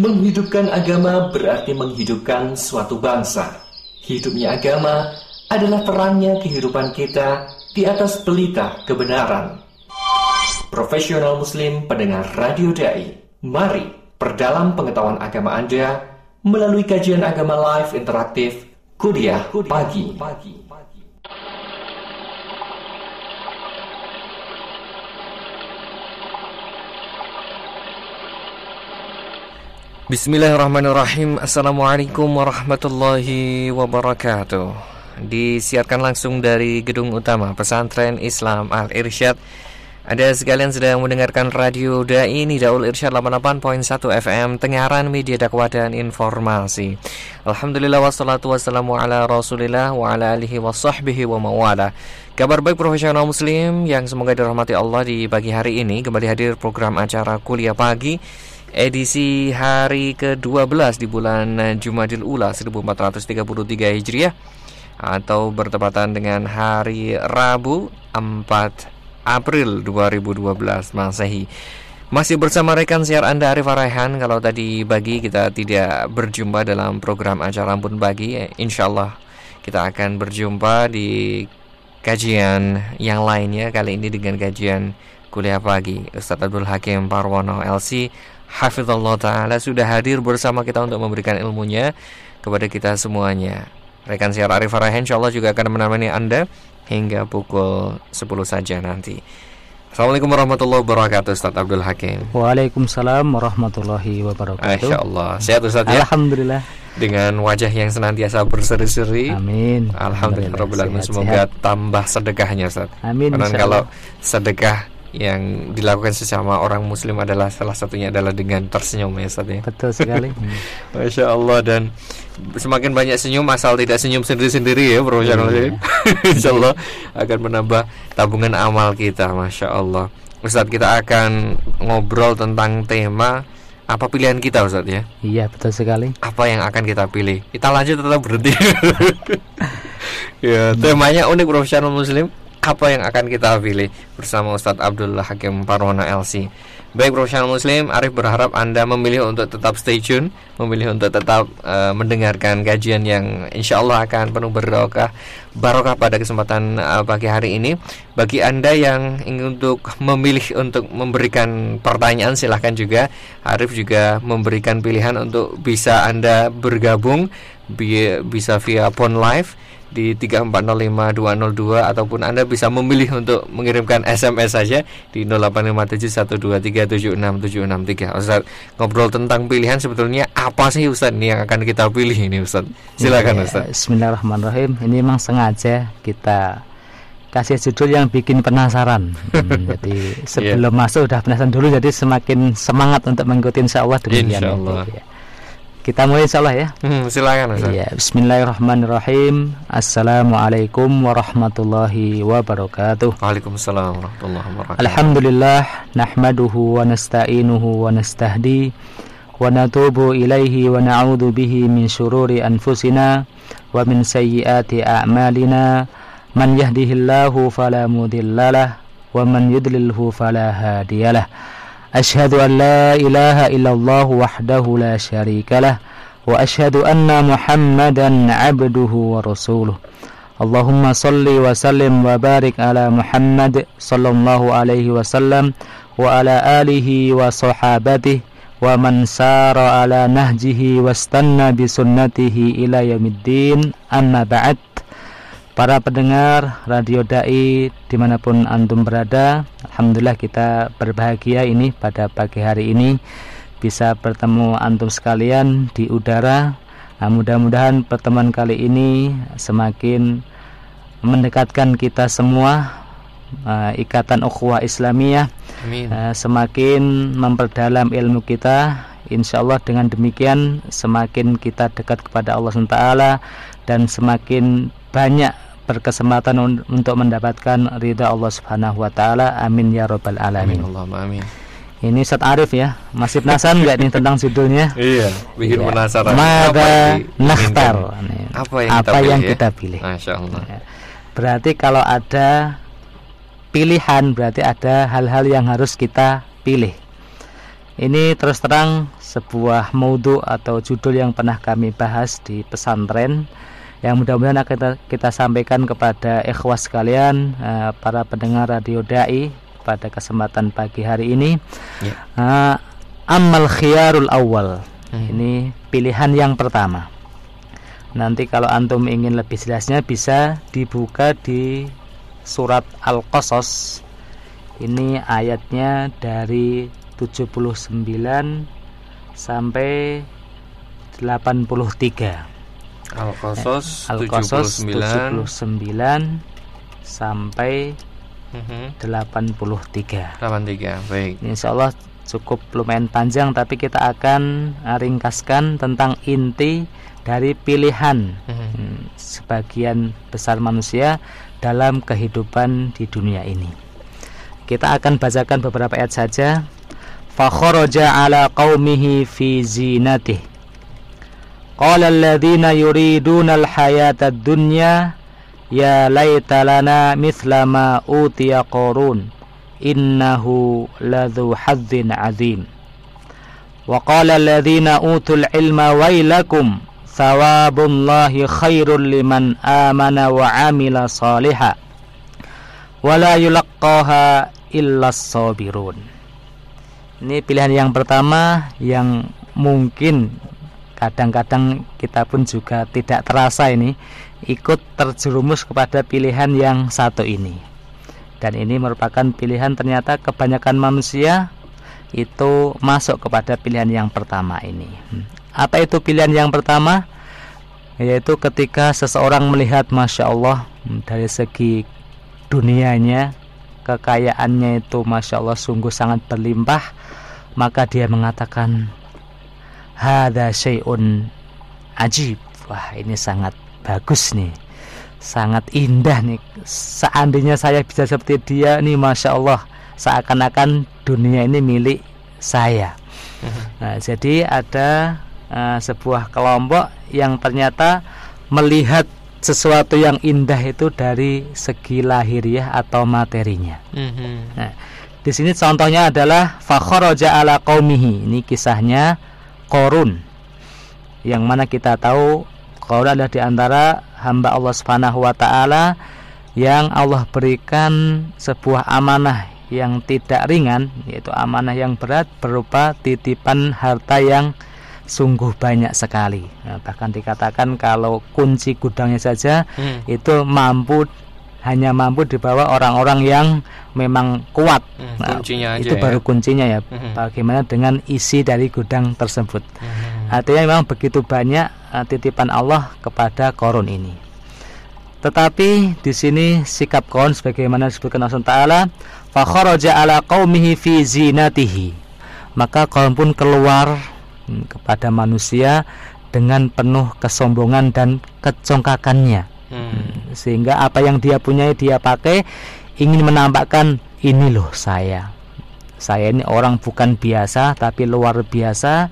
Menghidupkan agama berarti menghidupkan suatu bangsa. Hidupnya agama adalah terangnya kehidupan kita di atas pelita kebenaran. Profesional Muslim pendengar Radio Dai, mari perdalam pengetahuan agama Anda melalui kajian agama live interaktif Kuliah Pagi. Bismillahirrahmanirrahim. Assalamualaikum warahmatullahi wabarakatuh. Disiarkan langsung dari gedung utama Pesantren Islam Al-Irsyad Ada sekalian sedang mendengarkan radio Dai Daul Irsyad 88.1 FM Tengaran Media Dakwah dan Informasi. Alhamdulillah wassalatu wassalamu ala rasulillah Wa ala alihi wa sahbihi wa mawala Kabar baik profesional muslim Yang semoga dirahmati Allah di pagi hari ini. Kembali hadir program acara kuliah pagi edisi hari ke-12 di bulan Jumadil Ula 1433 Hijriah atau bertepatan dengan hari Rabu 4 April 2012 Masehi. Masih bersama rekan siar Anda Arif Araihan Kalau tadi pagi kita tidak berjumpa dalam program acara Ampun Bagi Insya Allah kita akan berjumpa di kajian yang lainnya Kali ini dengan kajian kuliah pagi Ustadz Abdul Hakim Parwono LC Hafizullah Ta'ala sudah hadir bersama kita untuk memberikan ilmunya kepada kita semuanya. Rekan siar Arif Arahen insya Allah juga akan menemani Anda hingga pukul 10 saja nanti. Assalamualaikum warahmatullahi wabarakatuh Ustaz Abdul Hakim. Waalaikumsalam warahmatullahi wabarakatuh. Masya Allah Sehat Ustaz ya? Alhamdulillah. Dengan wajah yang senantiasa berseri-seri. Amin. Alhamdulillah, Alhamdulillah. Semoga sehat. tambah sedekahnya Ustaz. Amin Karena kalau sedekah yang dilakukan sesama orang muslim adalah salah satunya adalah dengan tersenyum ya Ustaz ya. Betul sekali. Masya Allah dan semakin banyak senyum asal tidak senyum sendiri-sendiri ya Bro iya. Insya Allah akan menambah tabungan amal kita Masya Allah. Ustaz kita akan ngobrol tentang tema apa pilihan kita Ustaz ya? Iya betul sekali. Apa yang akan kita pilih? Kita lanjut tetap berhenti? Ya temanya unik profesional muslim apa yang akan kita pilih bersama Ustadz Abdullah Hakim Parwana LC. Baik profesional muslim, Arif berharap Anda memilih untuk tetap stay tune, memilih untuk tetap uh, mendengarkan kajian yang insya Allah akan penuh berkah barokah pada kesempatan uh, pagi hari ini. Bagi Anda yang ingin untuk memilih untuk memberikan pertanyaan silahkan juga Arif juga memberikan pilihan untuk bisa Anda bergabung bisa via phone live di 3405202 ataupun Anda bisa memilih untuk mengirimkan SMS saja di 085712376763. Ustaz, ngobrol tentang pilihan sebetulnya apa sih Ustaz ini yang akan kita pilih ini Ustaz? Silakan ya, Ustaz. Bismillahirrahmanirrahim. Ini memang sengaja kita kasih judul yang bikin penasaran. Hmm, jadi sebelum yeah. masuk sudah penasaran dulu jadi semakin semangat untuk mengikuti insya Allah demikian. Insya Allah. Itu, ya. Kita mulai insyaallah ya. Hmm, silakan Ustaz. Ya, bismillahirrahmanirrahim. Assalamualaikum warahmatullahi wabarakatuh. Waalaikumsalam warahmatullahi wabarakatuh. Alhamdulillah nahmaduhu wa nasta'inuhu wa nastahdi wa natubu ilaihi wa na'udzu bihi min syururi anfusina wa min sayyiati a'malina. Man yahdihillahu fala mudhillalah wa man yudlilhu fala hadiyalah. أشهد أن لا إله إلا الله وحده لا شريك له وأشهد أن محمدا عبده ورسوله. اللهم صل وسلم وبارك على محمد صلى الله عليه وسلم وعلى آله وصحابته ومن سار على نهجه واستنى بسنته إلى يوم الدين. أما بعد Para pendengar Radio Dai di mana pun Antum berada Alhamdulillah kita berbahagia ini pada pagi hari ini. Bisa bertemu Antum sekalian di udara. Nah, Mudah-mudahan pertemuan kali ini semakin mendekatkan kita semua uh, Ikatan ukhuwah Islamiyah. Amin. Uh, Semakin memperdalam ilmu kita. Insya Allah dengan demikian semakin kita dekat kepada Allah SWT dan semakin banyak berkesempatan un untuk mendapatkan ridha Allah Subhanahu wa taala. Amin ya rabbal alamin. Amin Allahumma amin. Ini Ustaz Arif ya, masih penasaran nggak nih tentang judulnya? Iya, bikin ya. penasaran. Mada nakhtar. Apa yang, apa kita, yang pilih, kita pilih? Masya Allah. Ya. Berarti kalau ada pilihan, berarti ada hal-hal yang harus kita pilih. Ini terus terang sebuah maudu atau judul yang pernah kami bahas di pesantren yang mudah-mudahan akan kita, kita sampaikan kepada ikhwas sekalian uh, para pendengar radio dai pada kesempatan pagi hari ini. Yeah. Ya. Uh, amal khiyarul awal. Hmm. Ini pilihan yang pertama. Nanti kalau antum ingin lebih jelasnya bisa dibuka di surat Al-Qasas. Ini ayatnya dari 79 sampai 83. Al-Qasas Al 79, 79 sampai uh-huh. 83. 83, baik. Insya Allah cukup lumayan panjang tapi kita akan ringkaskan tentang inti dari pilihan uh-huh. sebagian besar manusia dalam kehidupan di dunia ini. Kita akan bacakan beberapa ayat saja. Fakharaja ala qaumihi fi zinatihi Qala alladhina yuriduna al-hayata ad-dunya ya laita lana mithla ma utiya Qarun innahu ladhu hadzin azim. Wa qala alladhina utul ilma thawabullahi khairul amana wa amila saliha wa la yulaqqaha illa. Ini pilihan yang pertama yang mungkin kadang-kadang kita pun juga tidak terasa ini ikut terjerumus kepada pilihan yang satu ini. Dan ini merupakan pilihan ternyata kebanyakan manusia itu masuk kepada pilihan yang pertama ini. Apa itu pilihan yang pertama? Yaitu ketika seseorang melihat masya Allah dari segi dunianya kekayaannya itu masya Allah sungguh sangat berlimpah maka dia mengatakan Hada syai'un ajib. Wah, ini sangat bagus nih. Sangat indah nih. Seandainya saya bisa seperti dia nih, masya Allah, seakan-akan dunia ini milik saya. Nah, jadi ada uh, sebuah kelompok yang ternyata melihat sesuatu yang indah itu dari segi lahiriah atau materinya. Mhm. Nah, di sini contohnya adalah fakharaja ala qaumihi. Ini kisahnya Korun yang mana kita tahu Korun adalah di antara hamba Allah Subhanahu Wa Taala yang Allah berikan sebuah amanah yang tidak ringan yaitu amanah yang berat berupa titipan harta yang sungguh banyak sekali nah, bahkan dikatakan kalau kunci gudangnya saja hmm. itu mampu hanya mampu dibawa orang-orang yang memang kuat. Hmm, nah, kuncinya itu ya. baru kuncinya ya. Hmm. Bagaimana dengan isi dari gudang tersebut? Hmm. Artinya memang begitu banyak uh, titipan Allah kepada korun ini. Tetapi di sini sikap korun sebagaimana disebutkan Allah Taala, fakharaja ala qaumihi fi zinatihi. Maka korun pun keluar hmm, kepada manusia dengan penuh kesombongan dan kecongkakannya hmm. sehingga apa yang dia punya dia pakai. Ingin menampakkan ini loh saya. Saya ini orang bukan biasa tapi luar biasa.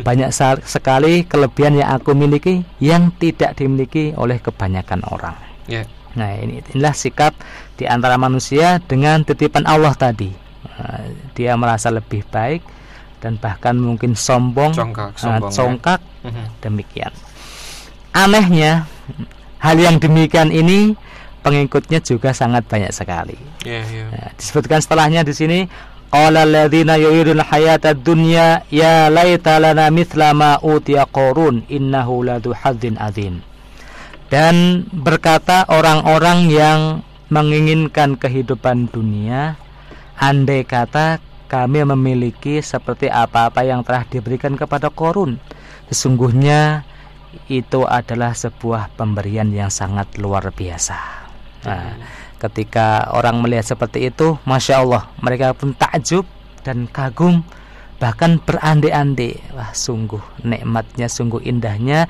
Banyak sekali kelebihan yang aku miliki yang tidak dimiliki oleh kebanyakan orang. Yeah. nah ini inilah sikap di antara manusia dengan titipan Allah tadi. Nah, dia merasa lebih baik dan bahkan mungkin sombong. Congkak, sombong, uh, congkak. Ya. demikian. Anehnya hal yang demikian ini pengikutnya juga sangat banyak sekali. Yeah, yeah. Nah, disebutkan setelahnya di sini qala alladziina yuridul hayata dunya ya laita lana mithla ma utiya qarun innahu ladu hadzin adzim. Dan berkata orang-orang yang menginginkan kehidupan dunia andai kata kami memiliki seperti apa-apa yang telah diberikan kepada korun sesungguhnya itu adalah sebuah pemberian yang sangat luar biasa. Nah, ketika orang melihat seperti itu, masya Allah, mereka pun takjub dan kagum, bahkan berandai-andai. Wah, sungguh nikmatnya, sungguh indahnya.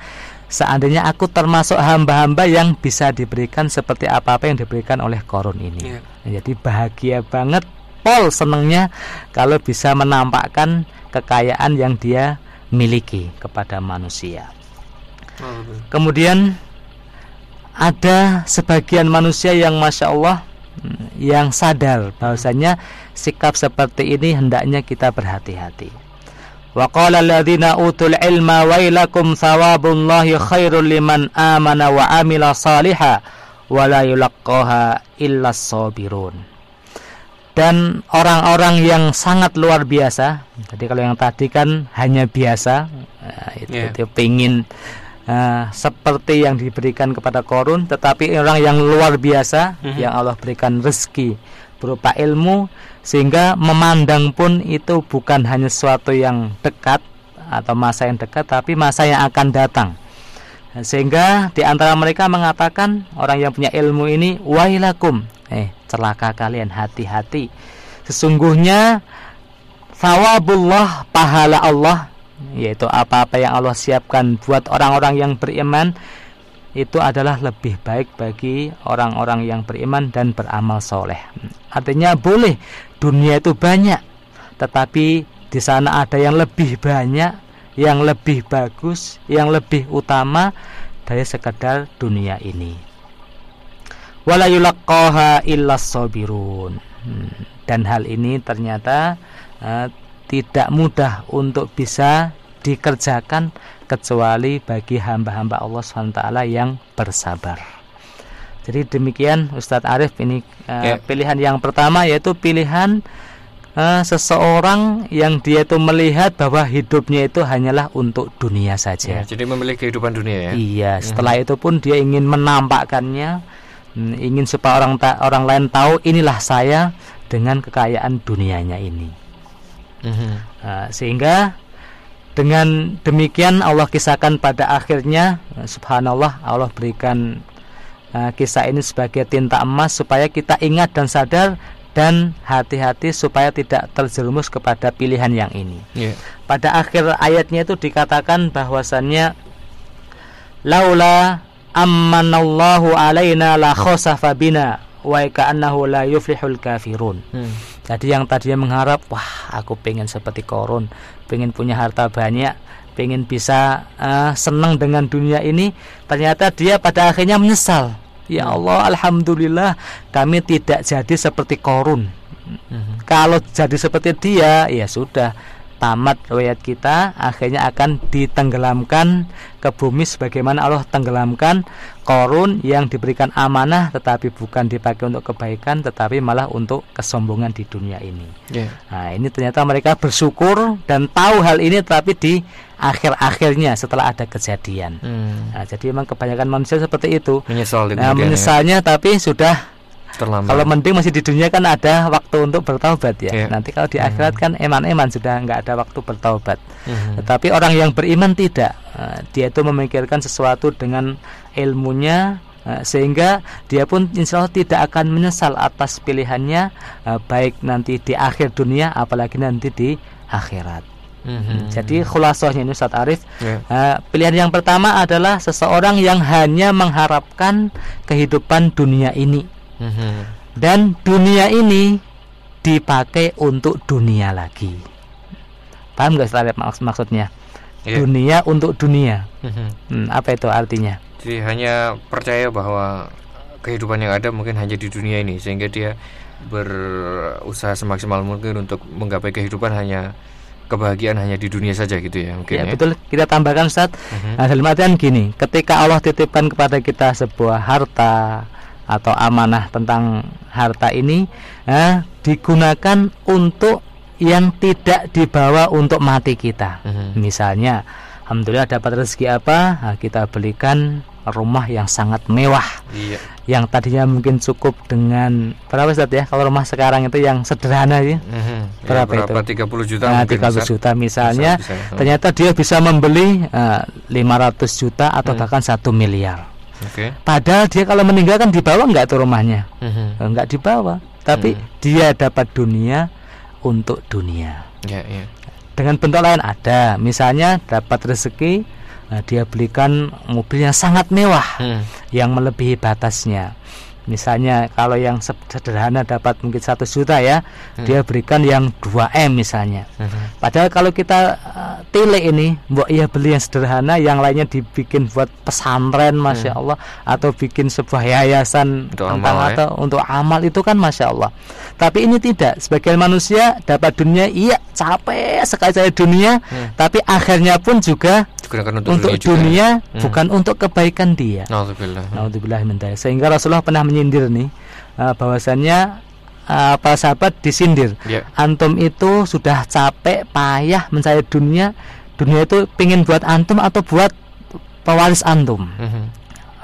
Seandainya aku termasuk hamba-hamba yang bisa diberikan seperti apa-apa yang diberikan oleh korun ini. Yeah. Nah, jadi bahagia banget, Paul senangnya kalau bisa menampakkan kekayaan yang dia miliki kepada manusia. Kemudian ada sebagian manusia yang masya Allah yang sadar bahwasanya sikap seperti ini hendaknya kita berhati-hati. Wa qala alladziina utul ilma wailakum thawabullahi khairul liman amana wa amila wa la yulaqqaha illa sabirun. Dan orang-orang yang sangat luar biasa. Jadi kalau yang tadi kan hanya biasa, nah, itu Yeah. dia uh, seperti yang diberikan kepada korun, tetapi orang yang luar biasa Mhm. yang Allah berikan rezeki berupa ilmu sehingga memandang pun itu bukan hanya sesuatu yang dekat atau masa yang dekat tapi masa yang akan datang. Sehingga di antara mereka mengatakan orang yang punya ilmu ini wailakum. Eh celaka kalian hati-hati. Sesungguhnya thawabullah pahala Allah yaitu apa-apa yang Allah siapkan buat orang-orang yang beriman itu adalah lebih baik bagi orang-orang yang beriman dan beramal soleh. Artinya boleh dunia itu banyak, tetapi di sana ada yang lebih banyak, yang lebih bagus, yang lebih utama dari sekedar dunia ini. Wala yulaqqaha illa sabirun. Hmm, Dan hal ini ternyata eh, tidak mudah untuk bisa dikerjakan kecuali bagi hamba-hamba Allah SWT yang bersabar. Jadi demikian Ustadz Arif ini Ya. pilihan yang pertama yaitu pilihan eh, seseorang yang dia itu melihat bahwa hidupnya itu hanyalah untuk dunia saja. jadi memilih kehidupan dunia ya. Iya, setelah itu pun dia ingin menampakkannya, mm, ingin supaya orang ta- orang lain tahu inilah saya dengan kekayaan dunianya ini. Mhm. Nah, sehingga dengan demikian Allah kisahkan pada akhirnya eh, subhanallah Allah berikan eh, kisah ini sebagai tinta emas supaya kita ingat dan sadar dan hati-hati supaya tidak terjerumus kepada pilihan yang ini. Ya. Pada akhir ayatnya itu dikatakan bahwasannya laula ammanallahu alaina la khosafa bina wa ka'annahu la yuflihul kafirun. Hmm. Jadi yang tadinya mengharap, wah aku pengen seperti korun, pengen punya harta banyak, pengen bisa eh, senang dengan dunia ini, ternyata dia pada akhirnya menyesal. Ya Allah, alhamdulillah kami tidak jadi seperti korun. Mhm. Kalau jadi seperti dia, ya sudah tamat riwayat kita akhirnya akan ditenggelamkan ke bumi sebagaimana Allah tenggelamkan korun yang diberikan amanah tetapi bukan dipakai untuk kebaikan tetapi malah untuk kesombongan di dunia ini. Ya. Nah, ini ternyata mereka bersyukur dan tahu hal ini tetapi di akhir-akhirnya setelah ada kejadian. Hmm. Nah, jadi memang kebanyakan manusia seperti itu. Menyesal Nah, kemudian ya. menyesalnya tapi sudah terlambat. kalau mending masih di dunia kan ada waktu untuk bertaubat ya. Iya. Nanti kalau di akhirat kan eman-eman sudah nggak ada waktu bertaubat. Mhm. Tetapi orang yang beriman tidak. Eh, dia itu memikirkan sesuatu dengan ilmunya eh, sehingga dia pun insya Allah tidak akan menyesal atas pilihannya eh, baik nanti di akhir dunia apalagi nanti di akhirat. Mhm. Jadi khulasohnya ini Ustaz Arif Ya. eh, pilihan yang pertama adalah seseorang yang hanya mengharapkan kehidupan dunia ini. Dan dunia ini dipakai untuk dunia lagi. Paham nggak Arif maks- maksudnya? Iya. Dunia untuk dunia. Mhm. Hmm, apa itu artinya? Jadi hanya percaya bahwa kehidupan yang ada mungkin hanya di dunia ini sehingga dia berusaha semaksimal mungkin untuk menggapai kehidupan hanya kebahagiaan hanya di dunia saja gitu ya mungkin Ya, ya. betul kita tambahkan Ustaz. Mhm. Nah, dalam artian gini, ketika Allah titipkan kepada kita sebuah harta atau amanah tentang harta ini eh, digunakan untuk yang tidak dibawa untuk mati kita. Mhm. Misalnya, alhamdulillah dapat rezeki apa, nah, kita belikan rumah yang sangat mewah. Iya. Yang tadinya mungkin cukup dengan berapa Ustaz ya? Kalau rumah sekarang itu yang sederhana ya. Mhm. Ya, Berapa itu? berapa 30 juta Nah, mungkin 30 Ustaz. juta misalnya, Bisa, bisa. ternyata dia bisa membeli eh, 500 juta atau Hmm. bahkan satu miliar. Oke. Padahal dia kalau meninggal kan dibawa nggak tuh rumahnya? Mhm. Eh, Nggak dibawa, tapi Hmm. dia dapat dunia untuk dunia. Ya, ya. Dengan bentuk lain ada, misalnya dapat rezeki, eh, dia belikan mobil yang sangat mewah, Hmm. yang melebihi batasnya. Misalnya kalau yang sederhana dapat mungkin satu juta ya hmm. dia berikan yang 2 m misalnya hmm. padahal kalau kita uh, tilik ini buat ia beli yang sederhana yang lainnya dibikin buat pesantren masya hmm. Allah atau bikin sebuah yayasan untuk tentang amal, ya? atau ya? untuk amal itu kan masya Allah tapi ini tidak sebagai manusia dapat dunia iya capek sekali saya dunia hmm. tapi akhirnya pun juga untuk, untuk dunia, dunia hmm. bukan untuk kebaikan dia. Nauzubillah. Sehingga Rasulullah pernah menyindir nih uh, bahwasannya uh, para sahabat disindir. Yeah. Antum itu sudah capek, payah mencari dunia. Dunia itu pingin buat antum atau buat pewaris antum. Mm -hmm.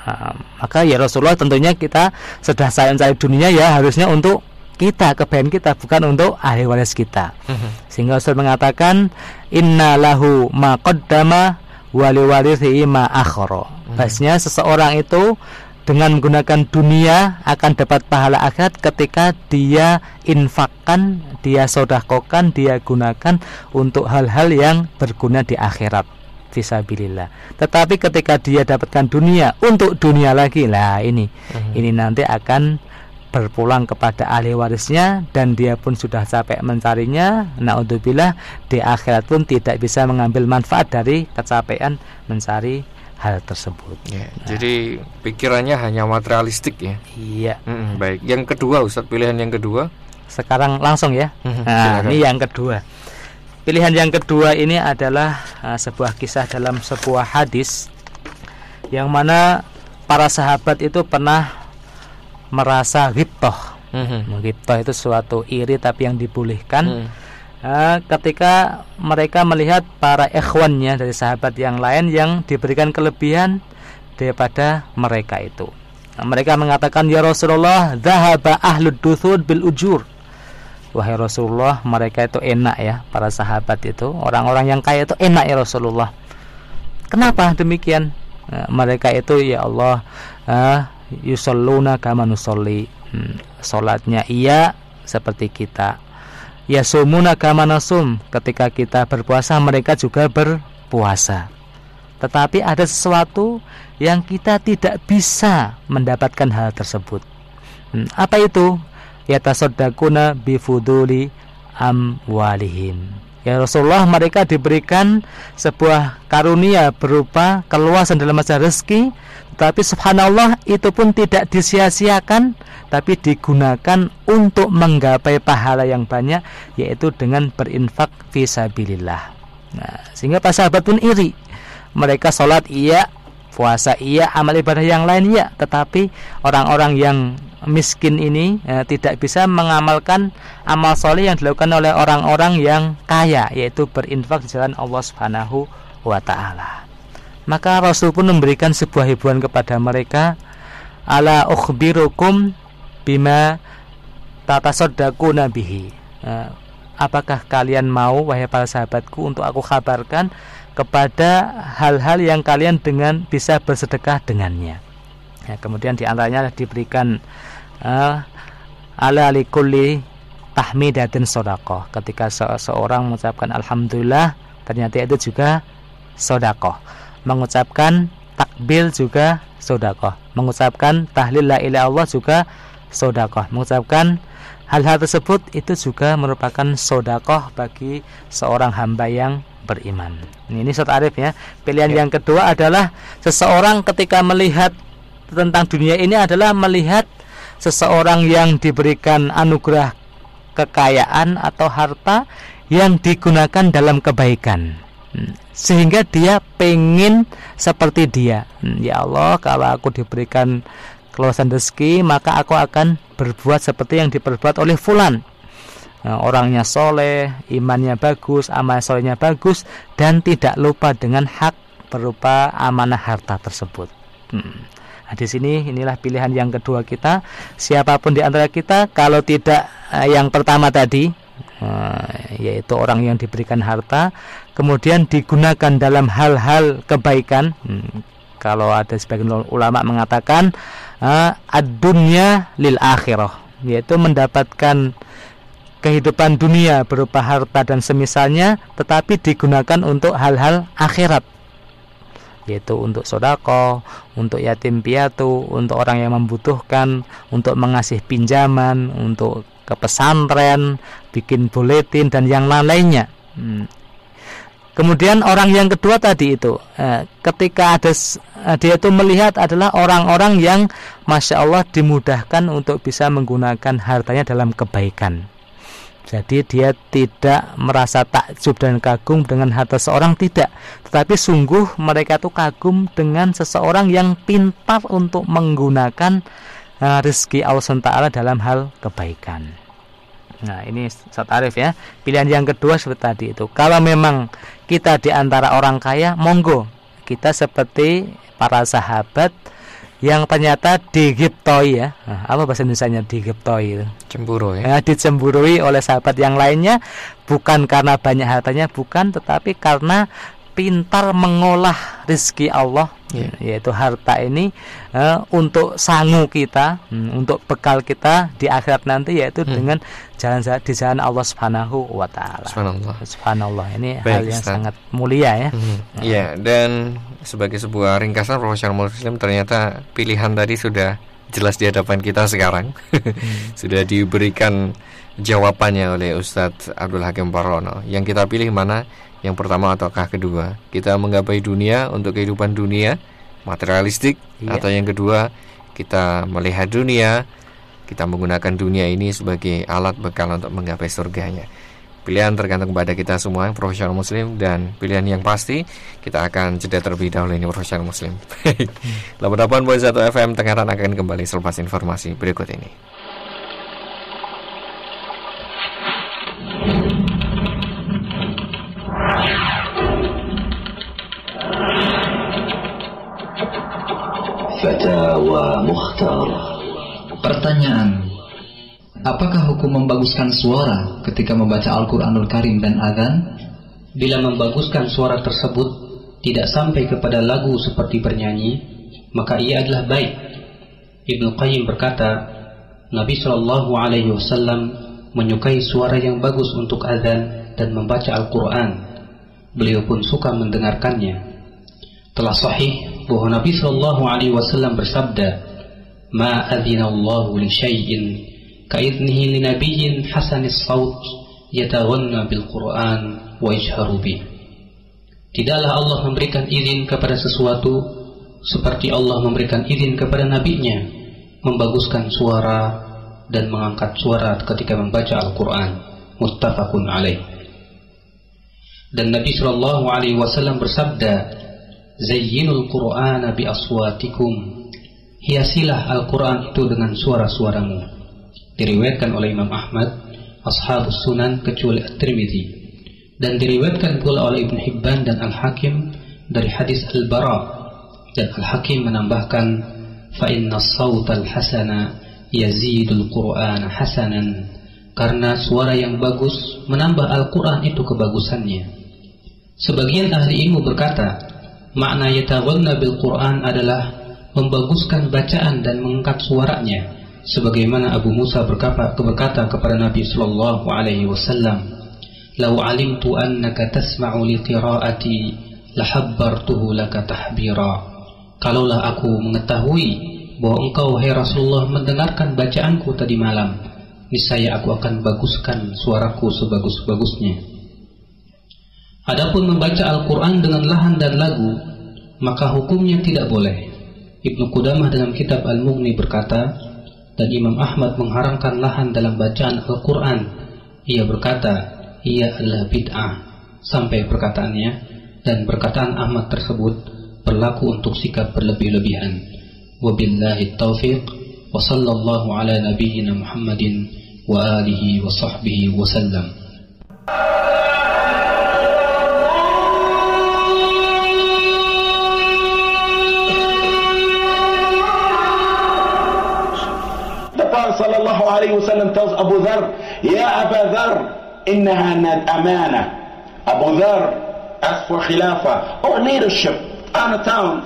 uh, maka ya Rasulullah tentunya kita sudah sayang mencari dunia ya harusnya untuk kita kebaikan kita bukan untuk ahli waris kita. Mm -hmm. Sehingga Rasul mengatakan inna lahu ma qaddama wali warithi ma akhara. Hmm. Basnya seseorang itu dengan menggunakan dunia akan dapat pahala akhirat ketika dia infakkan, dia sodakokan, dia gunakan untuk hal-hal yang berguna di akhirat visabilillah. Tetapi ketika dia dapatkan dunia untuk dunia lagi lah ini, uh ini nanti akan berpulang kepada ahli warisnya dan dia pun sudah capek mencarinya naudzubillah di akhirat pun tidak bisa mengambil manfaat dari kecapean mencari hal tersebut. Ya, nah. Jadi pikirannya hanya materialistik ya. Iya. Hmm, baik. Yang kedua Ustaz pilihan yang kedua. Sekarang langsung ya. Nah, ini yang kedua. Pilihan yang kedua ini adalah uh, sebuah kisah dalam sebuah hadis yang mana para sahabat itu pernah merasa ghibtah. Mm-hmm. itu suatu iri tapi yang dibolehkan. Mm. Uh, ketika mereka melihat para ikhwannya dari sahabat yang lain yang diberikan kelebihan daripada mereka itu. Nah, mereka mengatakan ya Rasulullah, dhahaba ahlud duthud bil ujur. Wahai Rasulullah, mereka itu enak ya, para sahabat itu, orang-orang yang kaya itu enak ya Rasulullah. Kenapa demikian? Nah, mereka itu ya Allah, uh, yusalluna kama nusolli hmm, salatnya iya seperti kita. Ya sumuna kama nasum ketika kita berpuasa mereka juga berpuasa. Tetapi ada sesuatu yang kita tidak bisa mendapatkan hal tersebut. Hmm, apa itu? Ya tasaddaquna bifuduli amwalihim. Ya Rasulullah mereka diberikan sebuah karunia berupa keluasan dalam masa rezeki Tapi subhanallah itu pun tidak disia-siakan Tapi digunakan untuk menggapai pahala yang banyak Yaitu dengan berinfak visabilillah nah, Sehingga para sahabat pun iri. Mereka sholat iya Puasa iya, amal ibadah yang lain iya. Tetapi orang-orang yang miskin ini ya, tidak bisa mengamalkan amal soleh yang dilakukan oleh orang-orang yang kaya yaitu berinfak di jalan Allah Subhanahu wa taala. Maka Rasul pun memberikan sebuah hiburan kepada mereka ala ukhbirukum bima tatasaddaqu nabihi. Ya, apakah kalian mau wahai para sahabatku untuk aku kabarkan kepada hal-hal yang kalian dengan bisa bersedekah dengannya. Ya, kemudian di antaranya diberikan uh, ala likulli tahmidatin sodakoh ketika seseorang mengucapkan alhamdulillah ternyata itu juga sodakoh mengucapkan takbil juga sodakoh mengucapkan tahlil la ilaha Allah juga sodakoh mengucapkan hal-hal tersebut itu juga merupakan sodakoh bagi seorang hamba yang beriman ini Ustaz Arif ya pilihan ya. yang kedua adalah seseorang ketika melihat tentang dunia ini adalah melihat seseorang yang diberikan anugerah kekayaan atau harta yang digunakan dalam kebaikan. Sehingga dia pengen seperti dia. Hmm, ya Allah kalau aku diberikan keluasan rezeki maka aku akan berbuat seperti yang diperbuat oleh fulan. Nah, orangnya soleh imannya bagus amal solehnya bagus dan tidak lupa dengan hak berupa amanah harta tersebut. Hmm. Nah, di sini inilah pilihan yang kedua kita. Siapa pun di antara kita, kalau tidak eh, yang pertama tadi, eh, yaitu orang yang diberikan harta, kemudian digunakan dalam hal-hal kebaikan. Hmm, kalau ada sebagian ulama mengatakan eh, ad-dunya lil akhirah, yaitu mendapatkan kehidupan dunia berupa harta dan semisalnya, tetapi digunakan untuk hal-hal akhirat yaitu untuk sodako, untuk yatim piatu, untuk orang yang membutuhkan, untuk mengasih pinjaman, untuk ke pesantren, bikin buletin dan yang lain-lainnya. Hmm. Kemudian orang yang kedua tadi itu, eh, ketika ada eh, dia itu melihat adalah orang-orang yang masya Allah dimudahkan untuk bisa menggunakan hartanya dalam kebaikan. Jadi dia tidak merasa takjub dan kagum dengan harta seorang tidak, tetapi sungguh mereka itu kagum dengan seseorang yang pintar untuk menggunakan uh, rezeki Allah SWT dalam hal kebaikan. Nah ini Ustaz Arif ya Pilihan yang kedua seperti tadi itu Kalau memang kita di antara orang kaya Monggo Kita seperti para sahabat yang ternyata digiptoi ya. Nah, apa bahasa Indonesia digiptoi itu? Cemburu ya. ya. Dicemburui oleh sahabat yang lainnya bukan karena banyak hartanya, bukan tetapi karena pintar mengolah rezeki Allah yeah. yaitu harta ini uh, untuk sangu kita um, untuk bekal kita di akhirat nanti yaitu hmm. dengan jalan di jalan Allah Subhanahu wa taala. Subhanallah. Subhanallah. Ini Baik, hal yang Ustaz. sangat mulia ya. Hmm. Ya, dan sebagai sebuah ringkasan profesional muslim ternyata pilihan tadi sudah jelas di hadapan kita sekarang. hmm. sudah diberikan jawabannya oleh Ustadz Abdul Hakim Parono. Yang kita pilih mana? Yang pertama ataukah kedua kita menggapai dunia untuk kehidupan dunia materialistik iya. atau yang kedua kita melihat dunia kita menggunakan dunia ini sebagai alat bekal untuk menggapai surganya pilihan tergantung kepada kita semua profesional muslim dan pilihan yang pasti kita akan jeda terlebih dahulu ini profesional muslim. Hmm. 88.1 FM Tengaran akan kembali selepas informasi berikut ini. Mukhtar Pertanyaan Apakah hukum membaguskan suara ketika membaca Al-Quranul Karim dan adhan? Bila membaguskan suara tersebut tidak sampai kepada lagu seperti bernyanyi, maka ia adalah baik. Ibnu Qayyim berkata, Nabi Shallallahu Alaihi Wasallam menyukai suara yang bagus untuk adhan dan membaca Al-Quran. Beliau pun suka mendengarkannya. Telah sahih bahwa Nabi Shallallahu Alaihi Wasallam bersabda, "Ma adzina Allah li syai'in ka'idnihi li nabiyyin hasanis saut yataghanna bil Quran wa yajharu bih." Tidaklah Allah memberikan izin kepada sesuatu seperti Allah memberikan izin kepada nabinya membaguskan suara dan mengangkat suara ketika membaca Al-Quran. Muttafaqun alaih. Dan Nabi Shallallahu Alaihi Wasallam bersabda, Zayyinul Qur'ana bi aswatikum. Hiasilah Al-Quran itu dengan suara-suaramu. Diriwayatkan oleh Imam Ahmad, Ashabus Sunan kecuali At-Tirmidzi. Dan diriwayatkan pula oleh Ibn Hibban dan Al-Hakim dari hadis Al-Bara. Dan Al-Hakim menambahkan, fa inna sawtal hasana yazidul Qur'ana hasanan. Karena suara yang bagus menambah Al-Quran itu kebagusannya. Sebagian ahli ilmu berkata, makna yataghanna bil Quran adalah membaguskan bacaan dan mengangkat suaranya sebagaimana Abu Musa berkata, berkata kepada Nabi sallallahu alaihi wasallam "Lau alimtu annaka tasma'u li qira'ati lahabbartuhu laka tahbira." Kalaulah aku mengetahui bahwa engkau hai Rasulullah mendengarkan bacaanku tadi malam, niscaya aku akan baguskan suaraku sebagus-bagusnya. Adapun membaca Al-Quran dengan lahan dan lagu, maka hukumnya tidak boleh. Ibnu Qudamah dalam kitab Al-Mughni berkata, dan Imam Ahmad mengharamkan lahan dalam bacaan Al-Quran. Ia berkata, ia adalah bid'ah. Sampai perkataannya, dan perkataan Ahmad tersebut berlaku untuk sikap berlebih-lebihan. Wabillahi taufiq, wa sallallahu ala nabiyyina Muhammadin wa alihi wa sahbihi wa sallam. Sallallahu alaihi wasallam tells Abu Dhar, Ya Abu Dhar, innaha amana. Abu Dhar asked for khilafah or leadership on a town.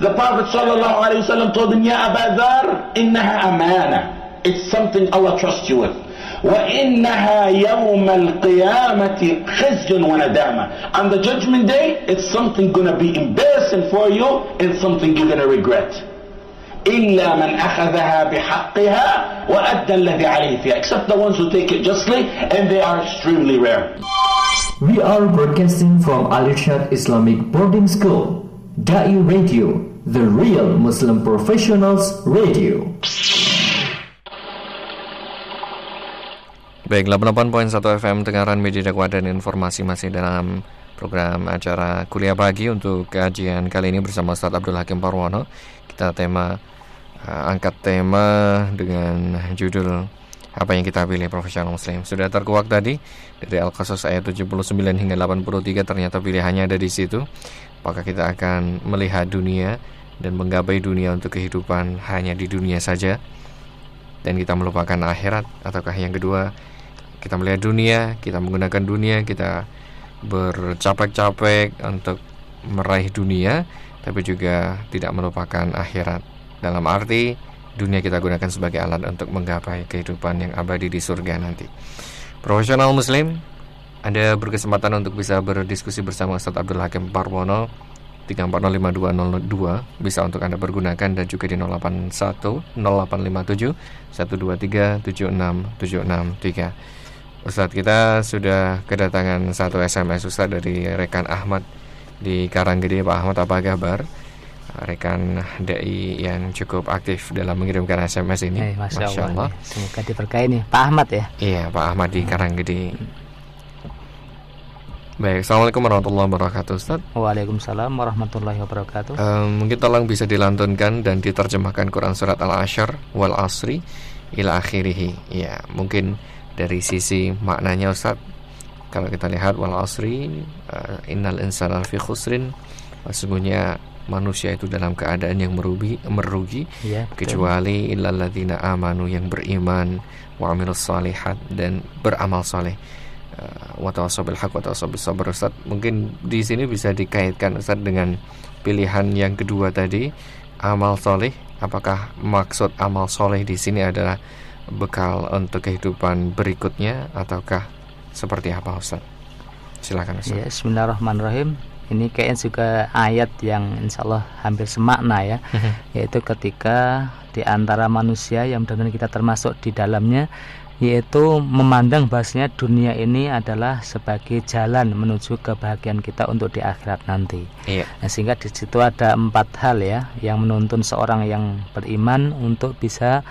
The Prophet wasallam told him, Ya Abu Dhar, innaha amana. It's something Allah trusts you with. وإنها يوم القيامة خزي وندامة On the judgment day, it's something gonna be embarrassing for you and something you're gonna regret. إلا من أخذها بحقها وأدى الذي عليه فيها except the ones who take it justly and they are extremely rare. We are broadcasting from Al Irshad Islamic Boarding School, Dai Radio, the real Muslim professionals radio. Baik, 88.1 FM Tengaran Media Dakwah dan Informasi masih dalam program acara kuliah pagi untuk kajian kali ini bersama Ustaz Abdul Hakim Parwono. Kita tema uh, angkat tema dengan judul apa yang kita pilih profesional muslim. Sudah terkuak tadi dari Al-Qasas ayat 79 hingga 83 ternyata pilihannya ada di situ. Apakah kita akan melihat dunia dan menggapai dunia untuk kehidupan hanya di dunia saja dan kita melupakan akhirat ataukah yang kedua kita melihat dunia, kita menggunakan dunia, kita bercapek-capek untuk meraih dunia, tapi juga tidak melupakan akhirat. Dalam arti dunia kita gunakan sebagai alat untuk menggapai kehidupan yang abadi di surga nanti. Profesional Muslim, Anda berkesempatan untuk bisa berdiskusi bersama Ustaz Abdul Hakim Parwono 3405202 bisa untuk Anda pergunakan dan juga di 081 0857 123 76763. Ustadz kita sudah kedatangan satu SMS Ustadz dari rekan Ahmad di Karanggede Pak Ahmad apa kabar? Rekan DI yang cukup aktif dalam mengirimkan SMS ini. Hey, eh, Masya, Masya Allah, Allah. Semoga diberkahi nih. Pak Ahmad ya? Iya Pak Ahmad di Karanggede Baik, Assalamualaikum warahmatullahi wabarakatuh Ustaz. Waalaikumsalam warahmatullahi wabarakatuh. Um, Mungkin tolong bisa dilantunkan dan diterjemahkan Quran Surat Al-Ashar Wal Asri Ila akhirihi Ya, mungkin dari sisi maknanya Ustaz kalau kita lihat wal asri uh, innal insana fi khusrin. Sesungguhnya manusia itu dalam keadaan yang merugi merugi. Ya, kecuali illalladzina amanu yang beriman wa amilus salihat dan beramal saleh. Uh, wa tawassabil haq wa tawassabil sabr. Ustaz mungkin di sini bisa dikaitkan Ustaz dengan pilihan yang kedua tadi amal soleh apakah maksud amal soleh di sini adalah bekal untuk kehidupan berikutnya ataukah seperti apa Ustaz? Silakan Ustaz. Ya, Bismillahirrahmanirrahim. Ini kayaknya juga ayat yang insya Allah hampir semakna ya, mhm. yaitu ketika di antara manusia yang benar-benar kita termasuk di dalamnya, yaitu memandang bahasanya dunia ini adalah sebagai jalan menuju kebahagiaan kita untuk di akhirat nanti. Iya. Nah, sehingga di situ ada empat hal ya yang menuntun seorang yang beriman untuk bisa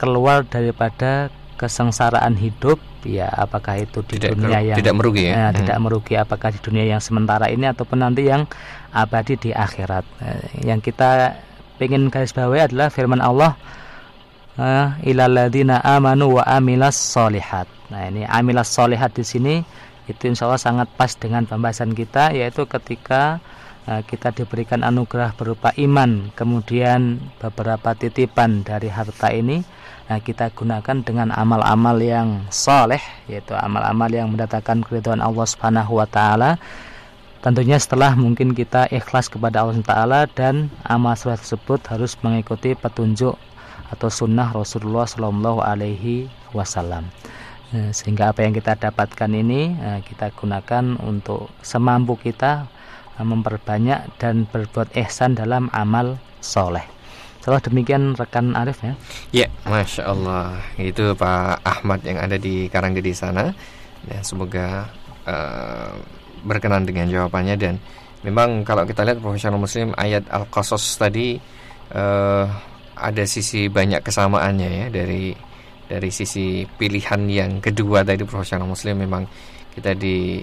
keluar daripada kesengsaraan hidup ya apakah itu di tidak, dunia yang tidak merugi ya? Eh, hmm. tidak merugi apakah di dunia yang sementara ini ataupun nanti yang abadi di akhirat. Eh, yang kita ingin garis bawahi adalah firman Allah eh, ilaladina amanu wa amilas solihat. Nah ini amilas solihat di sini itu insya Allah sangat pas dengan pembahasan kita yaitu ketika kita diberikan anugerah berupa iman kemudian beberapa titipan dari harta ini nah, kita gunakan dengan amal-amal yang soleh yaitu amal-amal yang mendatangkan keridhaan Allah Subhanahu wa taala. Tentunya setelah mungkin kita ikhlas kepada Allah Taala dan amal soleh tersebut harus mengikuti petunjuk atau sunnah Rasulullah Shallallahu Alaihi Wasallam. Nah, sehingga apa yang kita dapatkan ini kita gunakan untuk semampu kita memperbanyak dan berbuat ihsan dalam amal soleh setelah demikian rekan Arif ya. Ya, masya Allah itu Pak Ahmad yang ada di Karanggedi sana. Ya, semoga uh, berkenan dengan jawabannya dan memang kalau kita lihat profesional Muslim ayat Al-Qasas tadi uh, ada sisi banyak kesamaannya ya dari dari sisi pilihan yang kedua tadi profesional Muslim memang kita di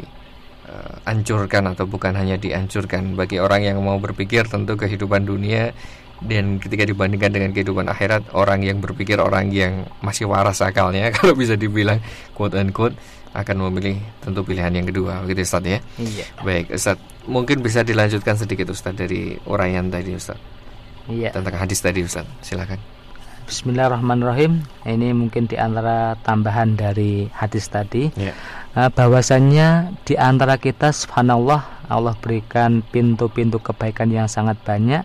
uh, anjurkan atau bukan hanya dianjurkan. Bagi orang yang mau berpikir tentu kehidupan dunia dan ketika dibandingkan dengan kehidupan akhirat orang yang berpikir orang yang masih waras akalnya kalau bisa dibilang quote and quote akan memilih tentu pilihan yang kedua. Begitu Ustaz ya? Iya. baik Ustaz mungkin bisa dilanjutkan sedikit Ustaz dari uraian tadi Ustaz iya. tentang hadis tadi Ustaz silakan Bismillahirrahmanirrahim ini mungkin di antara tambahan dari hadis tadi yeah. Iya. bahwasannya di antara kita subhanallah Allah berikan pintu-pintu kebaikan yang sangat banyak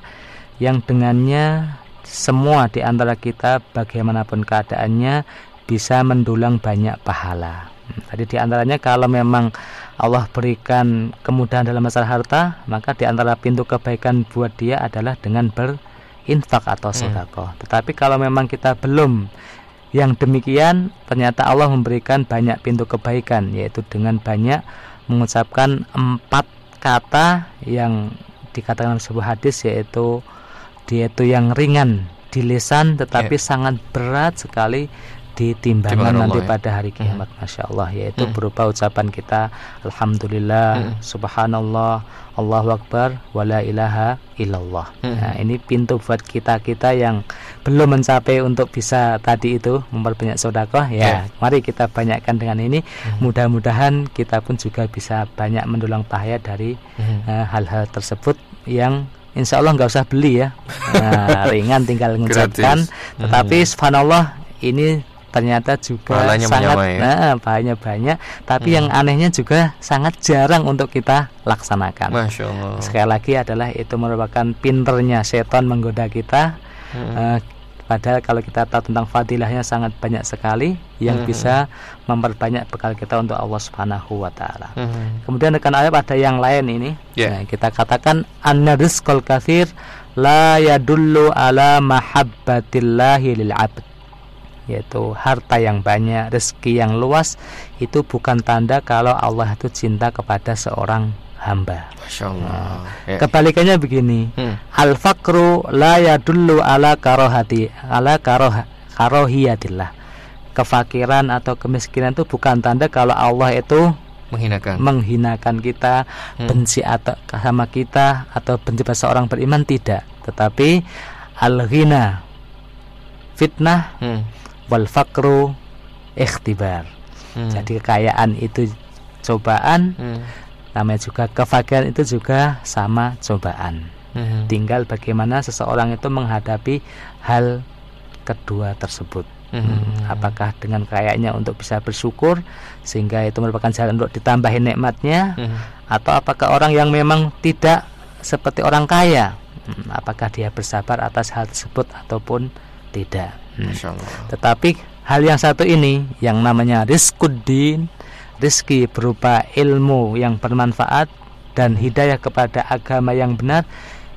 yang dengannya semua di antara kita bagaimanapun keadaannya bisa mendulang banyak pahala. Tadi di antaranya kalau memang Allah berikan kemudahan dalam masalah harta, maka di antara pintu kebaikan buat dia adalah dengan berinfak atau sedekah. Tetapi kalau memang kita belum yang demikian, ternyata Allah memberikan banyak pintu kebaikan, yaitu dengan banyak mengucapkan empat kata yang dikatakan dalam sebuah hadis yaitu dia itu yang ringan di lisan tetapi sangat berat sekali di timbangan Timbangan nanti Allah, ya. pada hari kiamat masya Allah yaitu Hmm. berupa ucapan kita Alhamdulillah Hmm. Subhanallah Allahu Akbar wala ilaha illallah Hmm. nah ini pintu buat kita kita yang belum mencapai untuk bisa tadi itu memperbanyak sodakoh ya mari kita banyakkan dengan ini Hmm. mudah-mudahan kita pun juga bisa banyak mendulang bahaya dari Mhm. eh, hal-hal tersebut yang insya Allah nggak usah beli ya Nah, ringan tinggal mengucapkan Gratis. Hmm. tetapi subhanallah ini ternyata juga Pahalanya sangat menyamai ya? nah, pahalanya banyak tapi Hmm. yang anehnya juga sangat jarang untuk kita laksanakan Masya Allah. sekali lagi adalah itu merupakan pinternya setan menggoda kita Hmm. Eh, padahal kalau kita tahu tentang fadilahnya sangat banyak sekali yang Hmm. bisa memperbanyak bekal kita untuk Allah Subhanahu wa taala. Mhm. Kemudian rekan ayat ada yang lain ini. Ya. Nah, kita katakan katsir la yadullu ala mahabbatillahi lil abd. Yaitu harta yang banyak, rezeki yang luas itu bukan tanda kalau Allah itu cinta kepada seorang hamba. Masya Allah. Ya. Kebalikannya begini. Hmm. Al fakru la yadullu ala karohati ala karoh karohiyatillah. Kefakiran atau kemiskinan itu bukan tanda kalau Allah itu Menghinakan. menghinakan kita, Hmm. benci atau sama kita atau benci pada seorang beriman tidak, tetapi al ghina fitnah Hmm. Wal fakru ikhtibar. Hmm. Jadi kekayaan itu cobaan, Hmm. namanya juga kefakiran itu juga sama cobaan. Hmm. Tinggal bagaimana seseorang itu menghadapi hal kedua tersebut. Hmm. Hmm, Apakah dengan kayaknya untuk bisa bersyukur sehingga itu merupakan jalan untuk ditambahin nikmatnya Hmm. atau apakah orang yang memang tidak seperti orang kaya Hmm, apakah dia bersabar atas hal tersebut ataupun tidak. Masya Allah. tetapi hal yang satu ini yang namanya rizkuddin rizki berupa ilmu yang bermanfaat dan hidayah kepada agama yang benar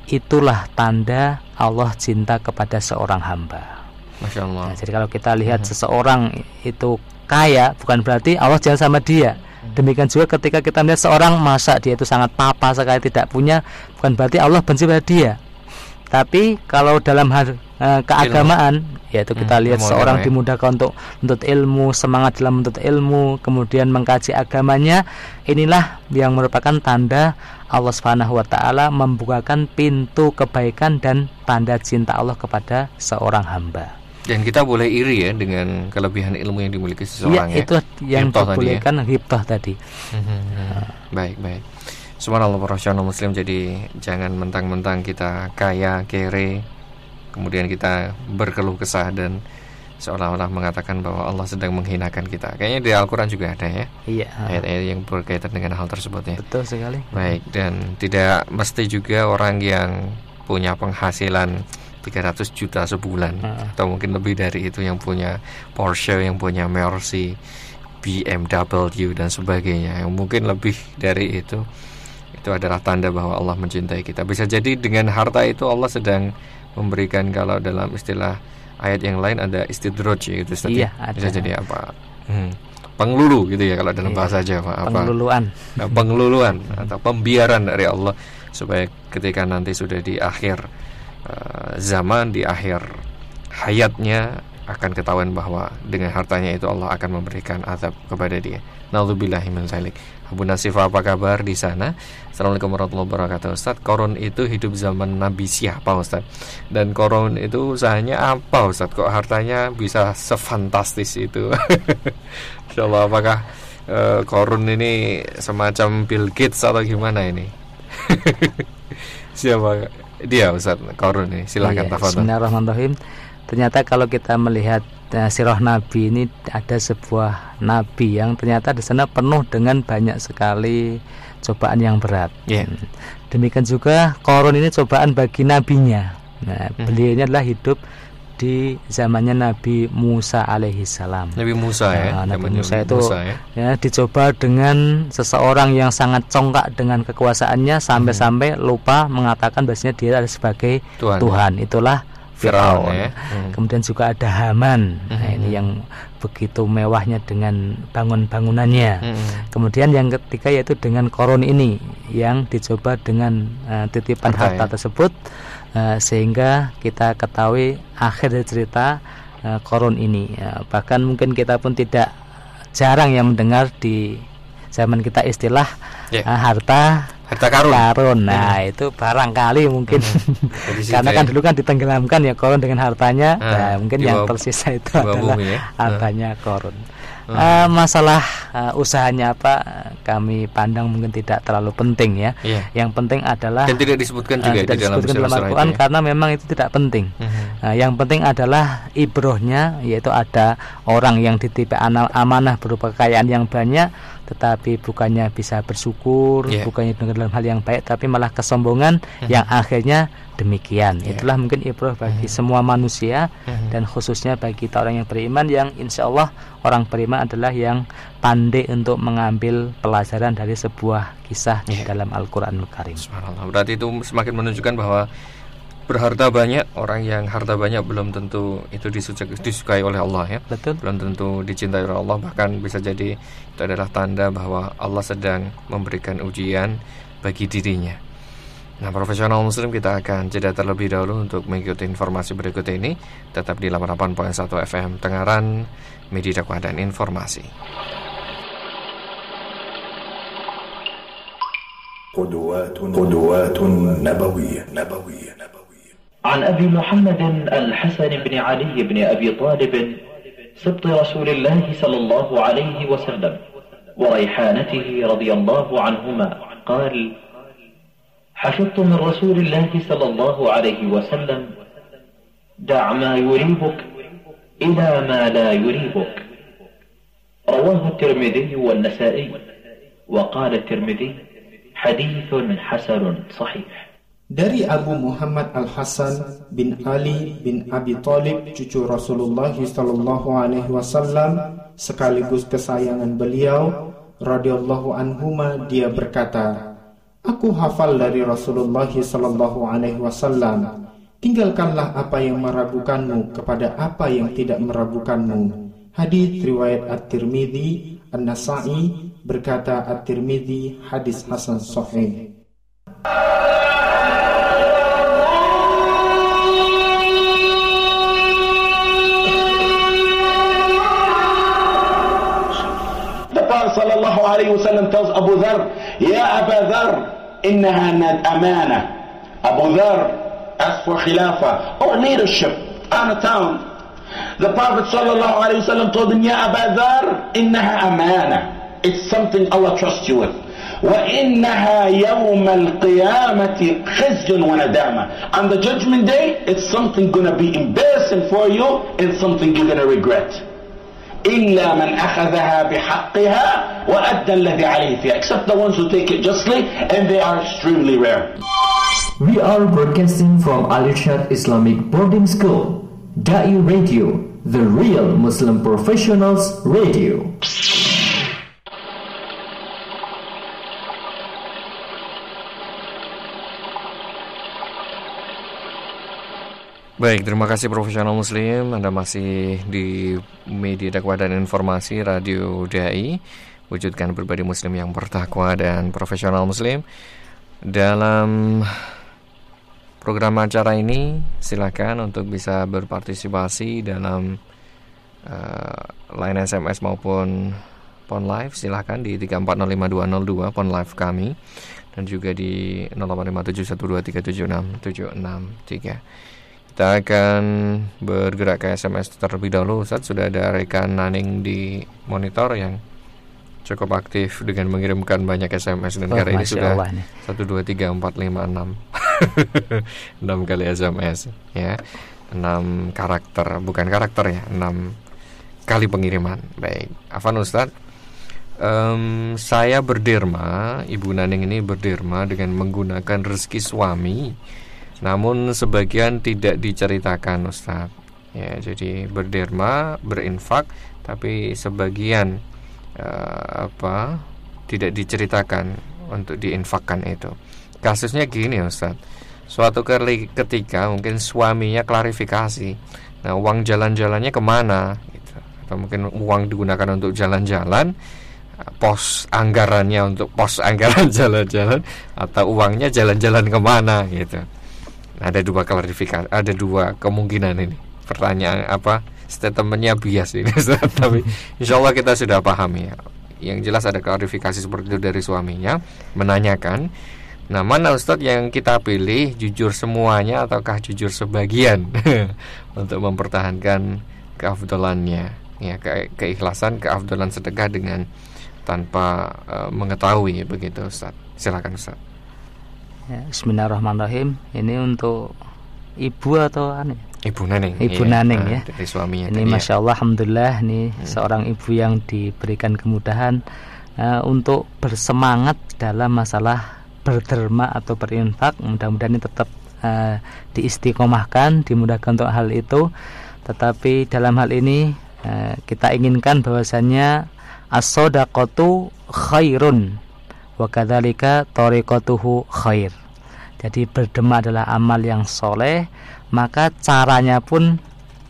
itulah tanda Allah cinta kepada seorang hamba Masya Allah. Nah, jadi kalau kita lihat seseorang itu kaya, bukan berarti Allah jangan sama dia. Demikian juga ketika kita melihat seorang masa dia itu sangat papa sekali tidak punya, bukan berarti Allah benci pada dia. Tapi kalau dalam hal eh, keagamaan, yaitu kita Hmm, lihat ilmu seorang ya. dimudahkan untuk menuntut ilmu, semangat dalam menuntut ilmu, kemudian mengkaji agamanya, inilah yang merupakan tanda Allah Subhanahu wa taala membukakan pintu kebaikan dan tanda cinta Allah kepada seorang hamba. Dan kita boleh iri ya dengan kelebihan ilmu yang dimiliki Iya, seseorang ya. itu yang Hibtoh tadi ya. hibtoh tadi. Hmm. Baik, baik. Subhanallah profesional muslim jadi jangan mentang-mentang kita kaya, kere, kemudian kita berkeluh kesah dan seolah-olah mengatakan bahwa Allah sedang menghinakan kita. Kayaknya di Al-Qur'an juga ada ya Iya, ayat-ayat yang berkaitan dengan hal tersebut ya. betul sekali. Baik, dan tidak mesti juga orang yang punya penghasilan 300 juta sebulan atau mungkin lebih dari itu yang punya Porsche, yang punya Mercy, BMW dan sebagainya. Yang mungkin lebih dari itu itu adalah tanda bahwa Allah mencintai kita. Bisa jadi dengan harta itu Allah sedang memberikan kalau dalam istilah ayat yang lain ada istidroj ya gitu Ustaz, ya. Iya, ada. Bisa jadi apa? Hmm. Penglulu gitu ya kalau dalam Iya, bahasa Jawa apa? Pengeluluan. Nah, pengeluluan atau pembiaran dari Allah supaya ketika nanti sudah di akhir eh, zaman di akhir hayatnya akan ketahuan bahwa dengan hartanya itu Allah akan memberikan azab kepada dia. Nauzubillahi min zalik. Abu Nasif apa kabar di sana? Assalamualaikum warahmatullahi wabarakatuh. Ustaz, Korun itu hidup zaman Nabi siapa Ustaz? Dan Korun itu usahanya apa Ustaz? Kok hartanya bisa sefantastis itu? Insyaallah apakah eh, Korun ini semacam Bill Gates atau gimana ini? Siapa dia Ustaz Korun ini? Silahkan Iya, tafadhol. Bismillahirrahmanirrahim. Ternyata kalau kita melihat sirah Nabi ini ada sebuah Nabi yang ternyata di sana penuh dengan banyak sekali cobaan yang berat. Iya. Hmm. Demikian juga Korun ini cobaan bagi nabinya. Nah, Hmm. beliau ini adalah hidup di zamannya Nabi Musa alaihi salam. Nabi Musa ya. Nah, Nabi zamannya Musa itu Musa ya. ya dicoba dengan seseorang yang sangat congkak dengan kekuasaannya sampai-sampai lupa mengatakan bahwasanya dia adalah sebagai Tuhan. Tuhan. Itulah Firaun, ya. Hmm. Kemudian juga ada Haman. Nah, ini yang begitu mewahnya dengan bangun-bangunannya. Hmm. Kemudian yang ketiga yaitu dengan koron ini yang dicoba dengan eh, titipan Harta, harta ya. tersebut eh, sehingga kita ketahui akhir dari cerita eh, koron ini. Ya, bahkan mungkin kita pun tidak jarang yang mendengar di zaman kita istilah Ya. eh, harta Harta karun. karun. Nah, itu barangkali mungkin situ karena ya. kan dulu kan ditenggelamkan ya korun dengan hartanya. Ah, nah, mungkin di yang tersisa itu adalah ya. hartanya korun. Eh, masalah eh, usahanya apa kami pandang mungkin tidak terlalu penting ya. Iya. Yang penting adalah Dan tidak disebutkan juga tidak di dalam disebutkan dalam Al-Quran ya. karena memang itu tidak penting. Mhm. Nah, yang penting adalah ibrohnya yaitu ada orang yang ditipu ana- amanah berupa kekayaan yang banyak tetapi bukannya bisa bersyukur, Iya. bukannya dengan dalam hal yang baik tapi malah kesombongan yang akhirnya demikian. Iya. Itulah mungkin ibroh bagi semua manusia Mhm. dan khususnya bagi kita orang yang beriman yang insya Allah orang beriman adalah yang pandai untuk mengambil pelajaran dari sebuah kisah Iya. dalam Al-Quranul Karim. Subhanallah. Berarti itu semakin menunjukkan bahwa berharta banyak orang yang harta banyak belum tentu itu disukai, disukai oleh Allah ya. Betul? Belum tentu dicintai oleh Allah bahkan bisa jadi itu adalah tanda bahwa Allah sedang memberikan ujian bagi dirinya. Nah, profesional muslim kita akan jeda terlebih dahulu untuk mengikuti informasi berikut ini tetap di 88.1 FM Tengaran Media Dakwah dan Informasi. قدوات قدوات نبوية نبوية نبوية عن أبي محمد الحسن بن علي بن أبي طالب سبط رسول الله صلى الله عليه وسلم وريحانته رضي الله عنهما قال حفظت من رسول الله صلى الله عليه وسلم دع ما يريبك إلى ما لا يريبك رواه الترمذي والنسائي وقال الترمذي حديث حسن صحيح Dari Abu Muhammad Al-Hasan bin Ali bin Abi Thalib cucu Rasulullah sallallahu alaihi wasallam sekaligus kesayangan beliau radhiyallahu anhuma dia berkata Aku hafal dari Rasulullah sallallahu alaihi wasallam. Tinggalkanlah apa yang meragukanmu kepada apa yang tidak meragukanmu. Hadis riwayat At-Tirmidzi An-Nasa'i berkata At-Tirmidzi hadis hasan sahih Alayhi wasallam tells Abu Dhar, Ya Abu Dhar, innaha nad amana. Abu Dhar asked for khilafah or leadership on a town. The Prophet wasallam told him, Ya Abu Dhar, innaha amana. It's something Allah trusts you with. وإنها يوم القيامة خزي وندامة On the judgment day, it's something gonna be embarrassing for you and something you're gonna regret. إلا من أخذها بحقها وأدى الذي عليه فيها except the ones who take it justly and they are extremely rare. We are broadcasting from Al Irshad Islamic Boarding School, Dai Radio, the real Muslim professionals radio. Baik, terima kasih profesional muslim. Anda masih di media dakwah dan informasi Radio Dai. Wujudkan pribadi muslim yang bertakwa dan profesional muslim. Dalam program acara ini, silakan untuk bisa berpartisipasi dalam eh, line SMS maupun phone live. Silakan di 3405202 phone live kami dan juga di 085712376763. Kita akan bergerak ke SMS terlebih dahulu Ustaz Sudah ada rekan Naning di monitor yang cukup aktif dengan mengirimkan banyak SMS Dan Oh, ini sudah. 1, 2, 3, 4, 5, 6 6 kali SMS ya 6 karakter, bukan karakter ya 6 kali pengiriman Baik, Afan Ustaz Em, saya berderma, Ibu Naning ini berderma dengan menggunakan rezeki suami. Namun sebagian tidak diceritakan Ustaz. ya jadi berderma berinfak tapi sebagian uh, apa tidak diceritakan untuk diinfakkan itu kasusnya gini Ustaz suatu ketika mungkin suaminya klarifikasi nah uang jalan-jalannya ke mana gitu. atau mungkin uang digunakan untuk jalan-jalan pos anggarannya untuk pos anggaran jalan-jalan atau uangnya jalan-jalan ke mana gitu ada dua klarifikasi ada dua kemungkinan ini. Pertanyaan apa statementnya bias ini tapi insya Allah kita sudah paham ya. Yang jelas ada klarifikasi seperti itu dari suaminya menanyakan Nah, mana Ustadz yang kita pilih? Jujur semuanya ataukah jujur sebagian? Untuk mempertahankan keafdolannya, ya ke keikhlasan, keafdolan sedekah dengan tanpa uh, mengetahui begitu Ustadz. Silakan Ustadz. Ya, Bismillahirrahmanirrahim. Ini untuk ibu atau aneh? Ibu Naneng. Ibu iya, Naneng ya. Dari suaminya. Ini ya. masya Allah, alhamdulillah, ini hmm. seorang ibu yang diberikan kemudahan uh, untuk bersemangat dalam masalah berderma atau berinfak mudah-mudahan ini tetap uh, diistiqomahkan dimudahkan untuk hal itu tetapi dalam hal ini uh, kita inginkan bahwasannya as-sadaqatu khairun wa kadzalika tariqatuhu khair jadi berderma adalah amal yang soleh maka caranya pun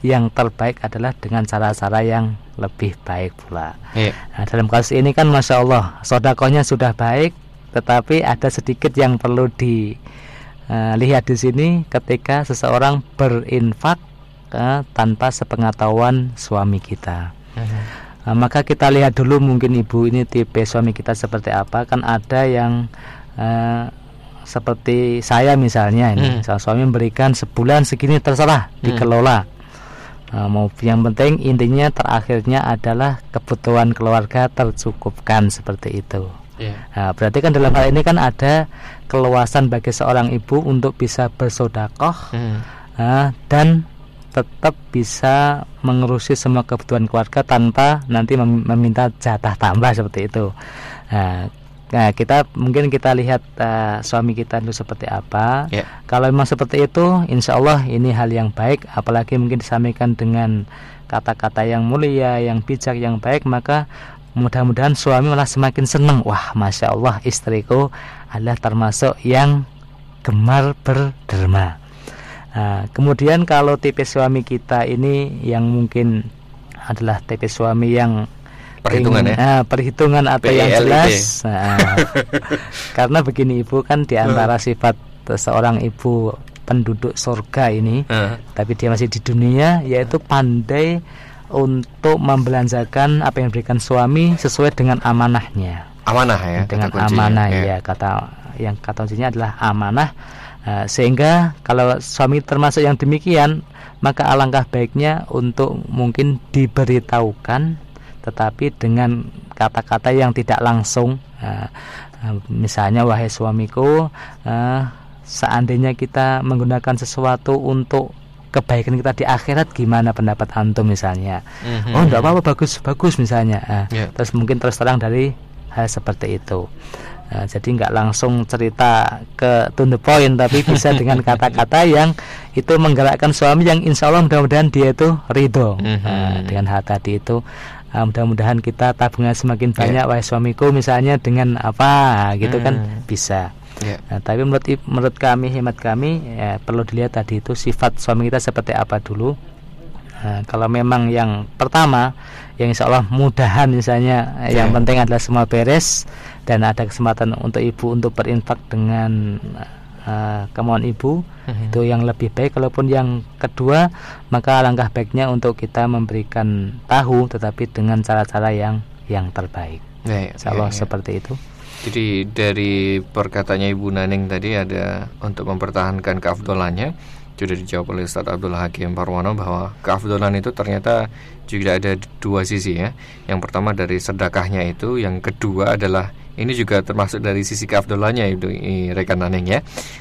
yang terbaik adalah dengan cara-cara yang lebih baik pula. Iya. Nah, dalam kasus ini kan masya Allah sodakohnya sudah baik, tetapi ada sedikit yang perlu dilihat eh, di sini ketika seseorang berinfak uh, tanpa sepengetahuan suami kita. Uh, maka kita lihat dulu mungkin ibu ini tipe suami kita seperti apa. Kan ada yang uh, seperti saya misalnya ini, hmm. suami memberikan sebulan segini terserah hmm. dikelola. Uh, mau yang penting intinya terakhirnya adalah kebutuhan keluarga tercukupkan seperti itu. Yeah. Nah, berarti kan dalam hal ini kan ada keluasan bagi seorang ibu untuk bisa bersodakoh hmm. nah, dan tetap bisa mengurusi semua kebutuhan keluarga tanpa nanti meminta jatah tambah seperti itu. Nah, nah kita mungkin kita lihat uh, suami kita itu seperti apa. Yeah. Kalau memang seperti itu, insya Allah ini hal yang baik. Apalagi mungkin disampaikan dengan kata-kata yang mulia, yang bijak, yang baik, maka mudah-mudahan suami malah semakin senang wah masya Allah istriku adalah termasuk yang gemar berderma nah, kemudian kalau tipe suami kita ini yang mungkin adalah tipe suami yang perhitungan ingin, ya ah, perhitungan atau yang jelas nah, karena begini ibu kan di antara hmm. sifat seorang ibu penduduk surga ini uh. tapi dia masih di dunia yaitu pandai untuk membelanjakan apa yang diberikan suami sesuai dengan amanahnya. Amanah ya. Dengan amanah ya. ya kata yang kata kuncinya adalah amanah. Uh, sehingga kalau suami termasuk yang demikian, maka alangkah baiknya untuk mungkin diberitahukan, tetapi dengan kata-kata yang tidak langsung. Uh, uh, misalnya wahai suamiku, seandainya kita menggunakan sesuatu untuk kebaikan kita di akhirat gimana pendapat antum misalnya mm-hmm. oh enggak apa-apa bagus bagus misalnya nah, yeah. terus mungkin terus terang dari hal seperti itu nah, jadi nggak langsung cerita ke to the point tapi bisa dengan kata-kata yang itu menggerakkan suami yang insya Allah mudah-mudahan dia itu ridho mm-hmm. nah, dengan hal tadi itu uh, mudah-mudahan kita tabungan semakin banyak yeah. wahai suamiku misalnya dengan apa gitu mm. kan mhm. bisa Yeah. Nah, tapi menurut menurut kami hemat kami ya, perlu dilihat tadi itu sifat suami kita seperti apa dulu. Nah, kalau memang yang pertama yang insya Allah mudahan misalnya yeah. yang penting adalah semua beres dan ada kesempatan untuk ibu untuk berinfak dengan uh, kemauan ibu mm-hmm. itu yang lebih baik. Kalaupun yang kedua maka langkah baiknya untuk kita memberikan tahu tetapi dengan cara-cara yang yang terbaik. Yeah, insya Allah yeah, yeah. seperti itu. Jadi dari perkataannya Ibu Naneng tadi ada untuk mempertahankan keafdolannya sudah dijawab oleh Ustaz Abdul Hakim Parwano bahwa keafdolan itu ternyata juga ada dua sisi ya. Yang pertama dari sedekahnya itu, yang kedua adalah ini juga termasuk dari sisi keafdolannya itu rekan Naneng ya.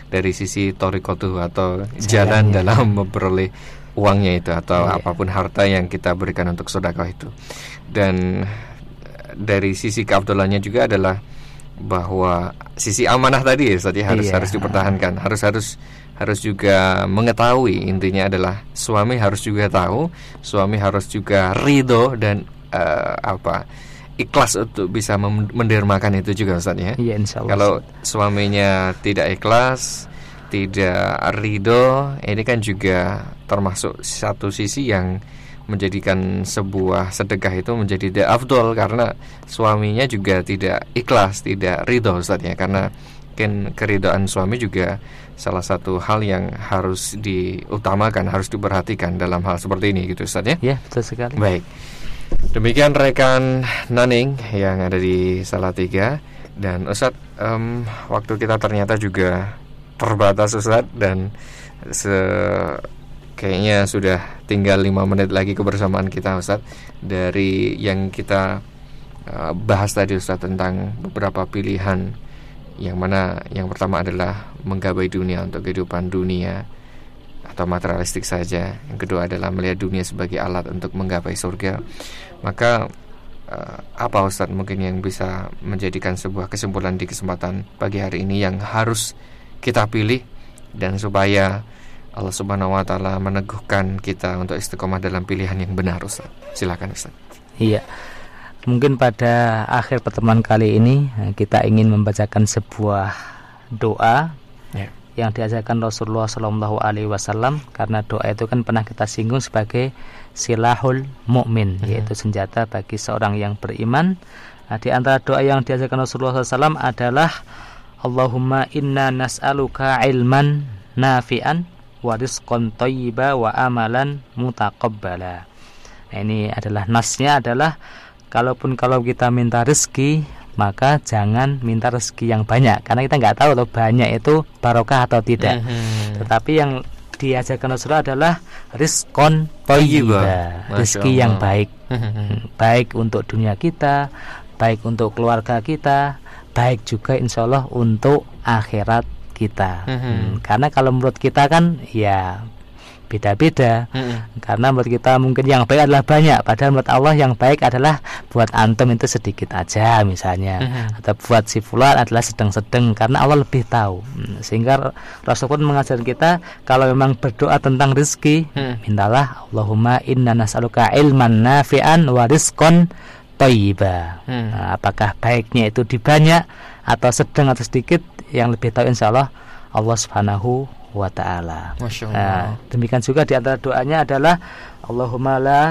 Dari sisi torikotu atau jalan ya. dalam memperoleh uangnya itu atau ya. apa pun harta yang kita berikan untuk sedekah itu. Dan dari sisi keafdolannya juga adalah bahwa sisi amanah tadi ya Ustaz ya harus Iya. harus dipertahankan harus harus harus juga mengetahui intinya adalah suami harus juga tahu suami harus juga ridho dan eh, apa ikhlas untuk bisa mendermakan itu juga Ustaz ya Iya insya Allah. kalau suaminya tidak ikhlas tidak ridho ini kan juga termasuk satu sisi yang menjadikan sebuah sedekah itu menjadi tidak afdol karena suaminya juga tidak ikhlas, tidak ridho Ustaz ya karena mungkin keridhaan suami juga salah satu hal yang harus diutamakan, harus diperhatikan dalam hal seperti ini gitu Ustaz ya. Ya betul sekali. Baik. Demikian rekan Naning yang ada di Salatiga dan Ustadz em, waktu kita ternyata juga terbatas Ustadz dan se kayaknya sudah tinggal lima menit lagi kebersamaan kita Ustadz dari yang kita eh, bahas tadi Ustadz tentang beberapa pilihan yang mana yang pertama adalah menggapai dunia untuk kehidupan dunia atau materialistik saja. Yang kedua adalah melihat dunia sebagai alat untuk menggapai surga. Maka eh, apa Ustadz mungkin yang bisa menjadikan sebuah kesimpulan di kesempatan pagi hari ini yang harus kita pilih dan supaya Allah Subhanahu wa taala meneguhkan kita untuk istiqomah dalam pilihan yang benar Ustaz. Silakan Ustaz. Iya. Mungkin pada akhir pertemuan kali ini eh, kita ingin membacakan sebuah doa Ya. yang diajarkan Rasulullah Shallallahu Alaihi Wasallam karena doa itu kan pernah kita singgung sebagai silahul mukmin yaitu senjata bagi seorang yang beriman. Nah, di antara doa yang diajarkan Rasulullah SAW adalah Allahumma inna nas'aluka ilman nafi'an wa rizqan thayyiba wa amalan mutaqabbala. Nah, ini adalah nasnya adalah kalaupun kalau kita minta rezeki maka jangan minta rezeki yang banyak karena kita nggak tahu loh banyak itu barokah atau tidak. Tetapi yang diajarkan Rasulullah adalah rizkon toyiba, rezeki yang baik, baik untuk dunia kita, baik untuk keluarga kita, baik juga insya Allah untuk akhirat kita. Hmm, Karena kalau menurut kita kan ya beda-beda. Mhm. Karena menurut kita mungkin yang baik adalah banyak, padahal menurut Allah yang baik adalah buat antum itu sedikit aja misalnya, Mhm. atau buat si fulan adalah sedang-sedang karena Allah lebih tahu. Hmm, Sehingga Rasul pun mengajarkan kita kalau memang berdoa tentang rezeki, Mhm. mintalah Allahumma inna nas'aluka ilman nafi'an wa rizqan. Hmm. Nah, apakah baiknya itu dibanyak atau sedang atau sedikit yang lebih tahu insya Allah Allah Subhanahu wa taala. Nah, demikian juga di antara doanya adalah Allahumma la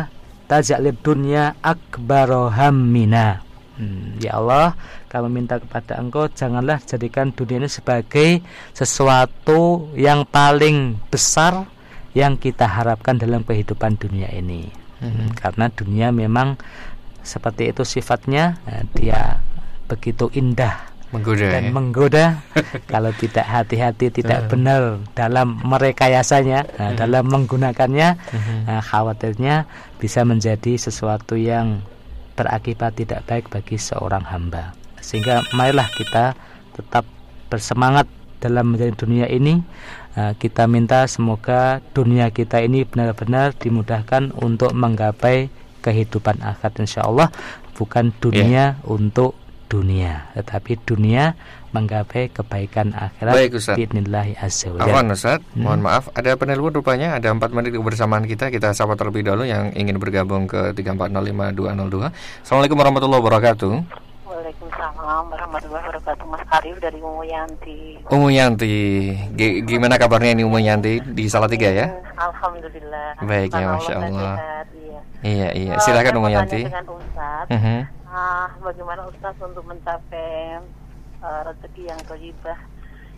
taj'alid dunya akbaro hammina. Hmm, ya Allah, kami minta kepada Engkau janganlah jadikan dunia ini sebagai sesuatu yang paling besar yang kita harapkan dalam kehidupan dunia ini. Hmm, karena dunia memang seperti itu sifatnya, nah, dia begitu indah Menggoda dan ya. menggoda kalau tidak hati-hati tidak benar dalam merekayasanya nah, dalam menggunakannya nah, khawatirnya bisa menjadi sesuatu yang berakibat tidak baik bagi seorang hamba. Sehingga marilah kita tetap bersemangat dalam menjalani dunia ini. Nah, kita minta semoga dunia kita ini benar-benar dimudahkan untuk menggapai kehidupan akhirat insya Allah. Bukan dunia untuk dunia tetapi dunia menggapai kebaikan akhirat Baik, Ustaz. biidnillahi azza wa jalla. Afwan Ustaz, mohon maaf ada penelpon rupanya ada 4 menit kebersamaan kita kita sapa terlebih dahulu yang ingin bergabung ke 3405202. Assalamualaikum warahmatullahi wabarakatuh. Waalaikumsalam warahmatullahi wabarakatuh Mas Arif dari Umu Yanti Umu Yanti, G- gimana kabarnya ini Umu Yanti di Salatiga ya? Alhamdulillah Baik, ya, Masya Allah. iya. Iya iya, Eh, silakan Umu tanya Yanti. dengan Ustaz Mhm. ah, Bagaimana Ustaz untuk mencapai eh, rezeki yang thayyibah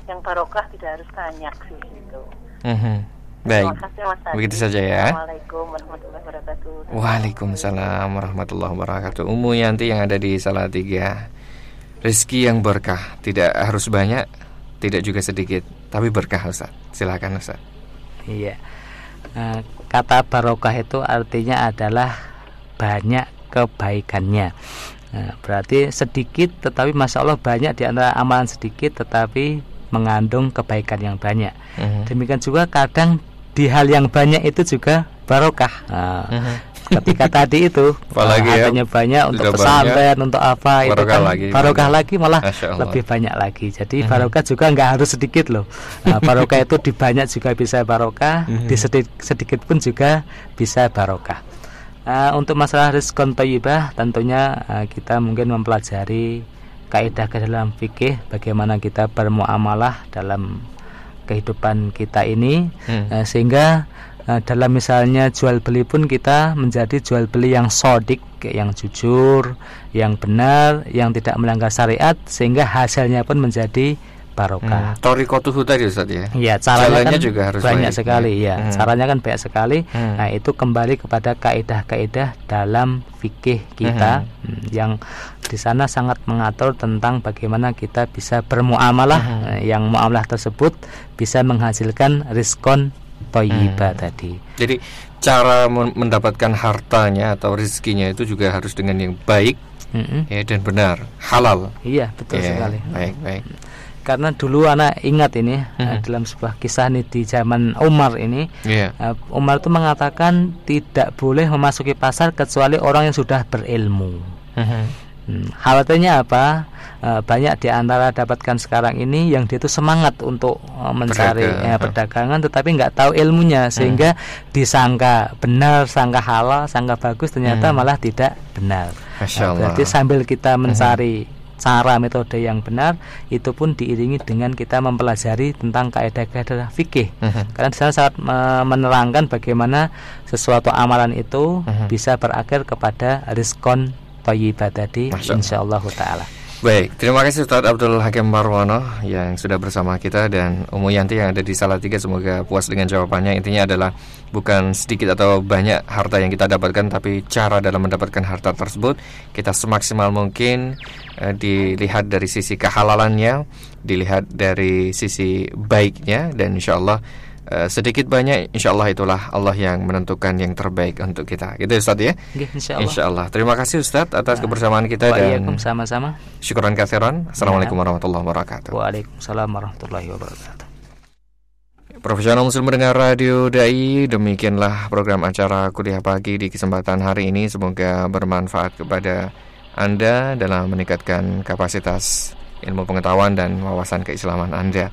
Yang barokah tidak harus banyak sih gitu Mhm. Baik. Terima kasih Mas Arif. Begitu saja ya. Assalamualaikum warahmatullahi wabarakatuh Waalaikumsalam warahmatullahi wabarakatuh. Umu Yanti yang ada di Salatiga. Rizki yang berkah, tidak harus banyak, tidak juga sedikit, tapi berkah Ustaz. Silakan Ustaz. Iya. Nah, kata barokah itu artinya adalah banyak kebaikannya. Nah, berarti sedikit tetapi masya Allah banyak di antara amalan sedikit tetapi mengandung kebaikan yang banyak. Mhm. Demikian juga kadang di hal yang banyak itu juga barokah. Nah, Mhm. Ketika tadi itu Apalagi uh, ya, banyak untuk pesantren untuk apa itu barokah kan lagi, barokah banyak. lagi malah lebih banyak lagi jadi Mhm. barokah juga nggak harus sedikit loh Nah, barokah itu di banyak juga bisa barokah Mhm. di sedikit, sedikit pun juga bisa barokah Uh, untuk masalah rizkon toyibah tentunya uh, kita mungkin mempelajari kaidah ke dalam fikih bagaimana kita bermuamalah dalam kehidupan kita ini Hmm. Uh, sehingga uh, dalam misalnya jual beli pun kita menjadi jual beli yang sodik yang jujur yang benar yang tidak melanggar syariat sehingga hasilnya pun menjadi barokah Hmm. Torikotuhu tadi Ustaz ya. Iya, caranya Jalannya kan juga harus banyak baik, sekali ya. ya. Hmm. Caranya kan banyak sekali. Hmm. Nah, itu kembali kepada kaidah-kaidah dalam fikih kita hmm, yang di sana sangat mengatur tentang bagaimana kita bisa bermuamalah Hmm. eh, yang muamalah tersebut bisa menghasilkan riskon toyibah Hmm. tadi. Jadi cara men- mendapatkan hartanya atau rezekinya itu juga harus dengan yang baik Mm-mm. ya dan benar, halal. Iya, betul Ya, sekali. Baik, baik. Karena dulu anak ingat ini Hmm. dalam sebuah kisah nih di zaman Umar ini Iya. Uh, Umar itu mengatakan tidak boleh memasuki pasar kecuali orang yang sudah berilmu. Mhm. Hmm, khawatirnya apa? Uh, banyak di antara dapatkan sekarang ini yang dia itu semangat untuk uh, mencari ya, perdagangan, tetapi nggak tahu ilmunya sehingga disangka benar, sangka halal, sangka bagus, ternyata Hmm. malah tidak benar. Masya Nah, Allah. berarti sambil kita mencari cara metode yang benar, itu pun diiringi dengan kita mempelajari tentang kaidah-kaidah fikih. Mhm. Karena di sana sangat me- menerangkan bagaimana sesuatu amalan itu Mhm. bisa berakhir kepada riskon toyibah tadi Masya Allah. taala. Baik, terima kasih Ustadz Abdul Hakim Marwono yang sudah bersama kita dan Umu Yanti yang ada di Salatiga semoga puas dengan jawabannya. Intinya adalah bukan sedikit atau banyak harta yang kita dapatkan tapi cara dalam mendapatkan harta tersebut kita semaksimal mungkin eh, dilihat dari sisi kehalalannya, dilihat dari sisi baiknya dan insya Allah eh, sedikit banyak insya Allah itulah Allah yang menentukan yang terbaik untuk kita. Gitu Ustadz ya. Nggih, insyaallah. Insya Allah. Terima kasih Ustadz atas kebersamaan kita dan sama-sama. Syukuran kathiran Assalamualaikum warahmatullahi wabarakatuh Waalaikumsalam warahmatullahi wabarakatuh. Profesional Muslim mendengar Radio Dai Demikianlah program acara kuliah pagi di kesempatan hari ini Semoga bermanfaat kepada Anda Dalam meningkatkan kapasitas ilmu pengetahuan dan wawasan keislaman Anda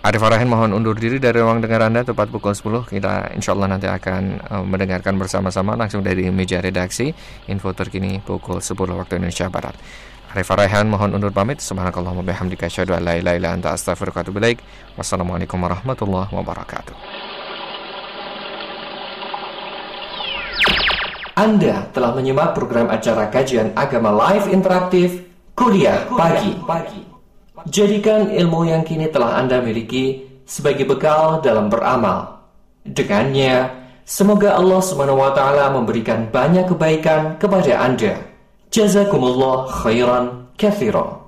Arif Arahin mohon undur diri dari ruang dengar Anda tepat pukul 10 Kita insya Allah nanti akan eh, mendengarkan bersama-sama langsung dari meja redaksi Info terkini pukul 10 waktu Indonesia Barat Arif Raihan mohon undur pamit. Anta. Wassalamualaikum warahmatullahi wabarakatuh. Anda telah menyimak program acara kajian agama live interaktif Kuliah Pagi. Jadikan ilmu yang kini telah Anda miliki sebagai bekal dalam beramal. Dengannya, semoga Allah SWT memberikan banyak kebaikan kepada Anda. Jazakumullah khairan katsiran.